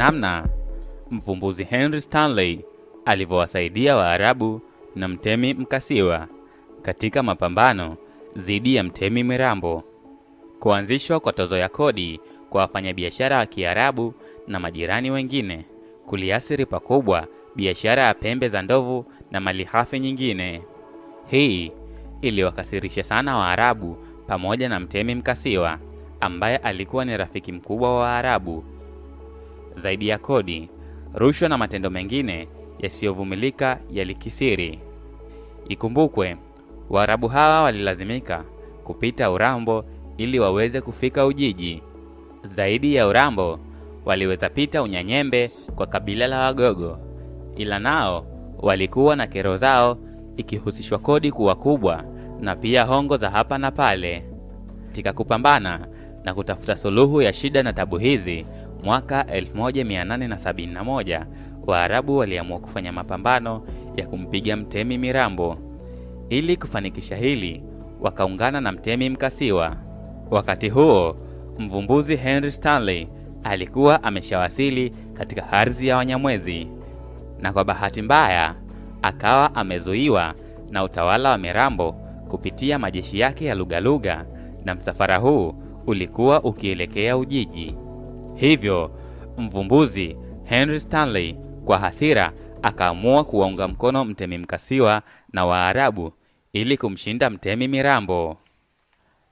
namna mvumbuzi Henry Stanley alivyowasaidia Waarabu na mtemi Mkasiwa katika mapambano dhidi ya mtemi Mirambo. Kuanzishwa kwa tozo ya kodi kwa wafanyabiashara wa Kiarabu na majirani wengine kuliathiri pakubwa biashara ya pembe za ndovu na malighafi nyingine. Hii iliwakasirisha sana Waarabu pamoja na mtemi Mkasiwa ambaye alikuwa ni rafiki mkubwa wa Waarabu. Zaidi ya kodi, rushwa na matendo mengine yasiyovumilika yalikisiri. Ikumbukwe, Waarabu hawa walilazimika kupita Urambo ili waweze kufika Ujiji. Zaidi ya Urambo, waliweza pita Unyanyembe kwa kabila la Wagogo, ila nao walikuwa na kero zao, ikihusishwa kodi kuwa kubwa na pia hongo za hapa na pale. Katika kupambana na kutafuta suluhu ya shida na tabu hizi, mwaka 1871 Waarabu waliamua kufanya mapambano ya kumpiga mtemi Mirambo. Ili kufanikisha hili, wakaungana na mtemi Mkasiwa. Wakati huo mvumbuzi Henry Stanley alikuwa ameshawasili katika ardhi ya Wanyamwezi, na kwa bahati mbaya akawa amezuiwa na utawala wa Mirambo kupitia majeshi yake ya Lugaluga, na msafara huu ulikuwa ukielekea Ujiji. Hivyo mvumbuzi Henry Stanley kwa hasira akaamua kuwaunga mkono mtemi Mkasiwa na Waarabu ili kumshinda mtemi Mirambo.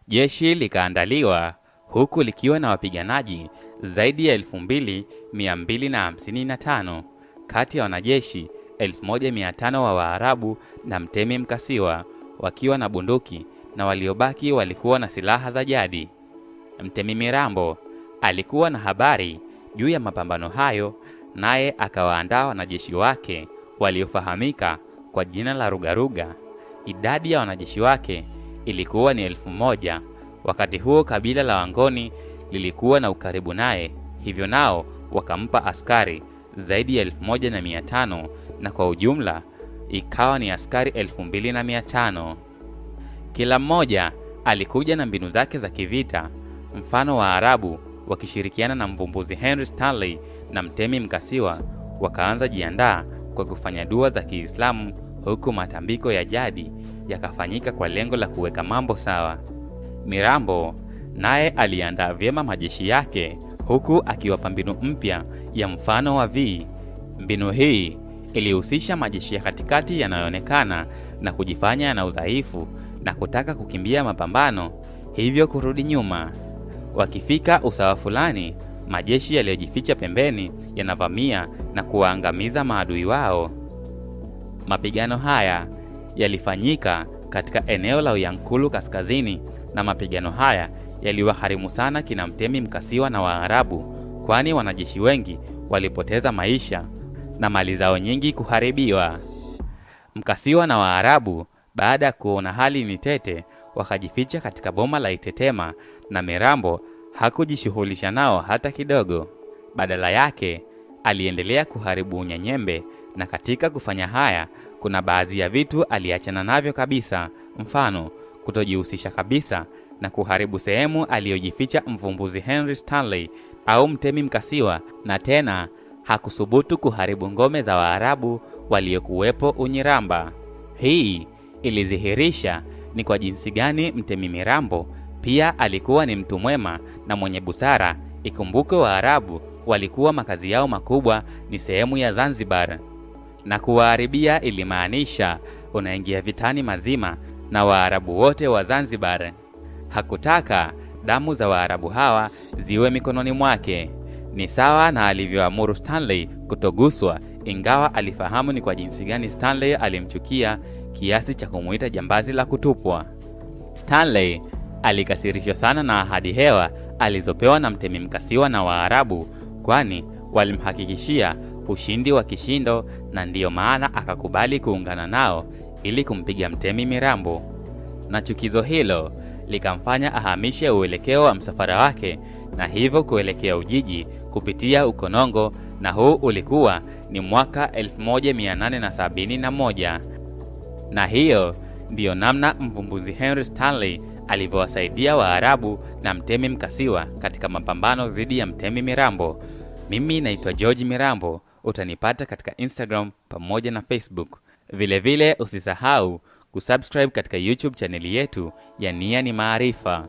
Jeshi likaandaliwa huku likiwa na wapiganaji zaidi ya 2255 kati ya wanajeshi 1500 wa Waarabu na mtemi Mkasiwa wakiwa na bunduki na waliobaki walikuwa na silaha za jadi. Mtemi Mirambo alikuwa na habari juu ya mapambano hayo, naye akawaandaa wanajeshi wake waliofahamika kwa jina la Rugaruga. Idadi ya wanajeshi wake ilikuwa ni elfu moja. Wakati huo kabila la Wangoni lilikuwa na ukaribu naye, hivyo nao wakampa askari zaidi ya elfu moja na mia tano na kwa ujumla ikawa ni askari elfu mbili na mia tano. Kila mmoja alikuja na mbinu zake za kivita. Mfano wa Arabu wakishirikiana na mvumbuzi Henry Stanley na mtemi Mkasiwa wakaanza jiandaa kwa kufanya dua za Kiislamu, huku matambiko ya jadi yakafanyika kwa lengo la kuweka mambo sawa. Mirambo naye aliandaa vyema majeshi yake huku akiwapa mbinu mpya ya mfano wa V. Mbinu hii ilihusisha majeshi ya katikati yanayoonekana na kujifanya yana udhaifu na kutaka kukimbia mapambano, hivyo kurudi nyuma. Wakifika usawa fulani, majeshi yaliyojificha pembeni yanavamia na kuwaangamiza maadui wao. Mapigano haya yalifanyika katika eneo la Uyankulu kaskazini, na mapigano haya yaliwaharimu sana kina mtemi Mkasiwa na Waarabu, kwani wanajeshi wengi walipoteza maisha na mali zao nyingi kuharibiwa. Mkasiwa na Waarabu baada ya kuona hali ni tete, wakajificha katika boma la Itetema na Mirambo hakujishughulisha nao hata kidogo. Badala yake aliendelea kuharibu Unyanyembe, na katika kufanya haya kuna baadhi ya vitu aliachana navyo kabisa, mfano kutojihusisha kabisa na kuharibu sehemu aliyojificha mvumbuzi Henry Stanley au mtemi Mkasiwa, na tena hakusubutu kuharibu ngome za Waarabu waliokuwepo Unyiramba. Hii ilidhihirisha ni kwa jinsi gani mtemi Mirambo pia alikuwa ni mtu mwema na mwenye busara. Ikumbuke Waarabu walikuwa makazi yao makubwa ni sehemu ya Zanzibar, na kuwaharibia ilimaanisha unaingia vitani mazima na Waarabu wote wa Zanzibar. Hakutaka damu za Waarabu hawa ziwe mikononi mwake. Ni sawa na alivyoamuru Stanley kutoguswa, ingawa alifahamu ni kwa jinsi gani Stanley alimchukia kiasi cha kumuita jambazi la kutupwa. Stanley alikasirishwa sana na ahadi hewa alizopewa na mtemi Mkasiwa na Waarabu, kwani walimhakikishia ushindi wa kishindo, na ndiyo maana akakubali kuungana nao ili kumpiga mtemi Mirambo, na chukizo hilo likamfanya ahamishe uelekeo wa msafara wake na hivyo kuelekea Ujiji kupitia Ukonongo, na huu ulikuwa ni mwaka 1871 na hiyo ndiyo namna mvumbuzi Henry Stanley alivyowasaidia Waarabu na mtemi Mkasiwa katika mapambano dhidi ya mtemi Mirambo. Mimi naitwa George Mirambo, utanipata katika Instagram pamoja na Facebook. Vilevile vile usisahau kusubscribe katika YouTube chaneli yetu ya Nia ni Maarifa.